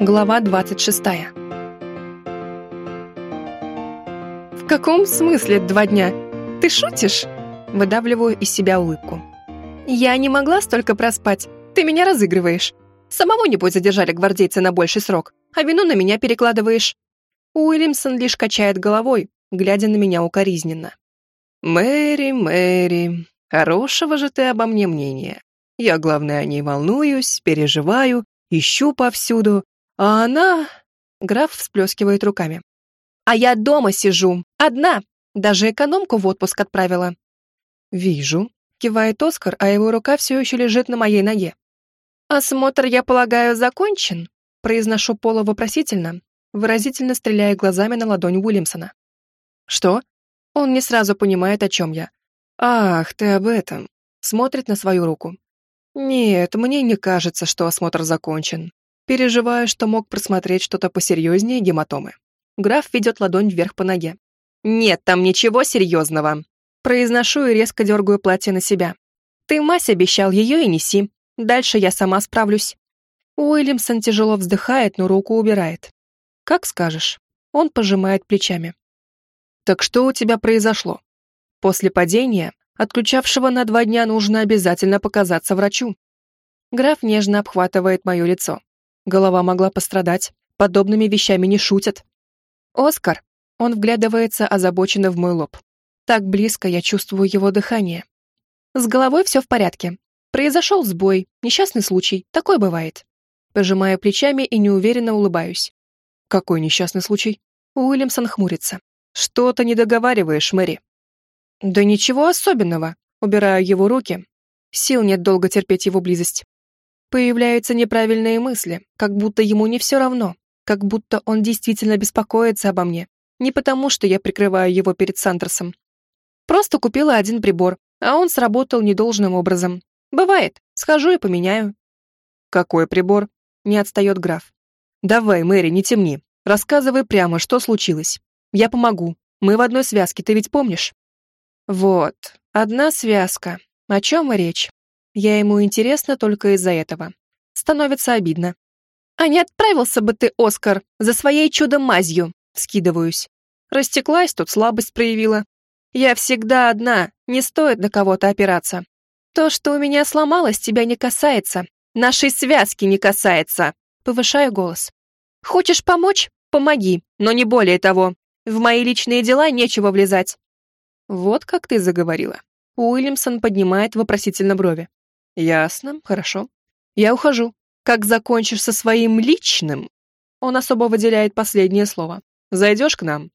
Глава 26. «В каком смысле два дня? Ты шутишь?» Выдавливаю из себя улыбку. «Я не могла столько проспать. Ты меня разыгрываешь. Самого, небось, задержали гвардейцы на больший срок, а вину на меня перекладываешь». Уильямсон лишь качает головой, глядя на меня укоризненно. «Мэри, Мэри, хорошего же ты обо мне мнения. Я, главное, о ней волнуюсь, переживаю, ищу повсюду, а она... Граф всплескивает руками. А я дома сижу, одна. Даже экономку в отпуск отправила. Вижу. Кивает Оскар, а его рука все еще лежит на моей ноге. «Осмотр, я полагаю, закончен?» Произношу Пола вопросительно, выразительно стреляя глазами на ладонь Уильямсона. «Что?» Он не сразу понимает, о чем я. «Ах, ты об этом!» Смотрит на свою руку. «Нет, мне не кажется, что осмотр закончен. Переживаю, что мог просмотреть что-то посерьезнее гематомы. Граф ведет ладонь вверх по ноге. «Нет там ничего серьезного!» Произношу и резко дергаю платье на себя. «Ты, мась, обещал ее и неси. Дальше я сама справлюсь». Уильямсон тяжело вздыхает, но руку убирает. «Как скажешь». Он пожимает плечами. «Так что у тебя произошло?» После падения, отключавшего на два дня, нужно обязательно показаться врачу. Граф нежно обхватывает мое лицо. Голова могла пострадать. Подобными вещами не шутят. «Оскар!» Он вглядывается озабоченно в мой лоб. Так близко я чувствую его дыхание. С головой все в порядке. Произошел сбой, несчастный случай, такой бывает. Пожимаю плечами и неуверенно улыбаюсь. Какой несчастный случай? Уильямсон хмурится. Что-то не договариваешь, Мэри. Да ничего особенного. Убираю его руки. Сил нет долго терпеть его близость. Появляются неправильные мысли, как будто ему не все равно, как будто он действительно беспокоится обо мне. Не потому, что я прикрываю его перед Сантерсом. Просто купила один прибор, а он сработал недолжным образом. Бывает, схожу и поменяю. Какой прибор? Не отстает граф. Давай, Мэри, не темни. Рассказывай прямо, что случилось. Я помогу. Мы в одной связке, ты ведь помнишь? Вот, одна связка. О чем и речь? Я ему интересна только из-за этого. Становится обидно. «А не отправился бы ты, Оскар, за своей чудо-мазью!» Вскидываюсь. Растеклась, тут слабость проявила. Я всегда одна, не стоит на кого-то опираться. То, что у меня сломалось, тебя не касается. Нашей связки не касается. Повышаю голос. Хочешь помочь? Помоги, но не более того. В мои личные дела нечего влезать. Вот как ты заговорила. Уильямсон поднимает вопросительно брови. Ясно, хорошо. Я ухожу. Как закончишь со своим личным? Он особо выделяет последнее слово. Зайдешь к нам?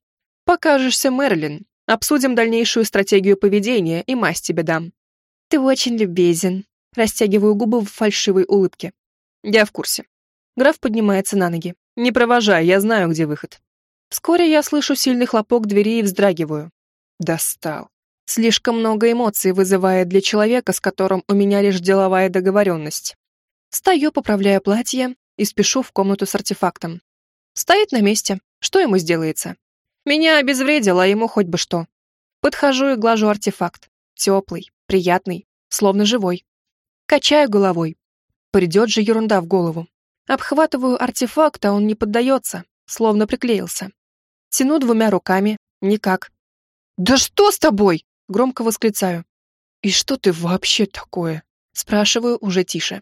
Покажешься Мерлин. Обсудим дальнейшую стратегию поведения и мазь тебе дам. Ты очень любезен. Растягиваю губы в фальшивой улыбке. Я в курсе. Граф поднимается на ноги. Не провожай, я знаю, где выход. Вскоре я слышу сильный хлопок двери и вздрагиваю. Достал. Слишком много эмоций вызывает для человека, с которым у меня лишь деловая договоренность. Стою, поправляя платье и спешу в комнату с артефактом. Стоит на месте. Что ему сделается? Меня обезвредило, а ему хоть бы что. Подхожу и глажу артефакт. Теплый, приятный, словно живой. Качаю головой. Придет же ерунда в голову. Обхватываю артефакт, а он не поддается, словно приклеился. Тяну двумя руками. Никак. «Да что с тобой?» Громко восклицаю. «И что ты вообще такое?» Спрашиваю уже тише.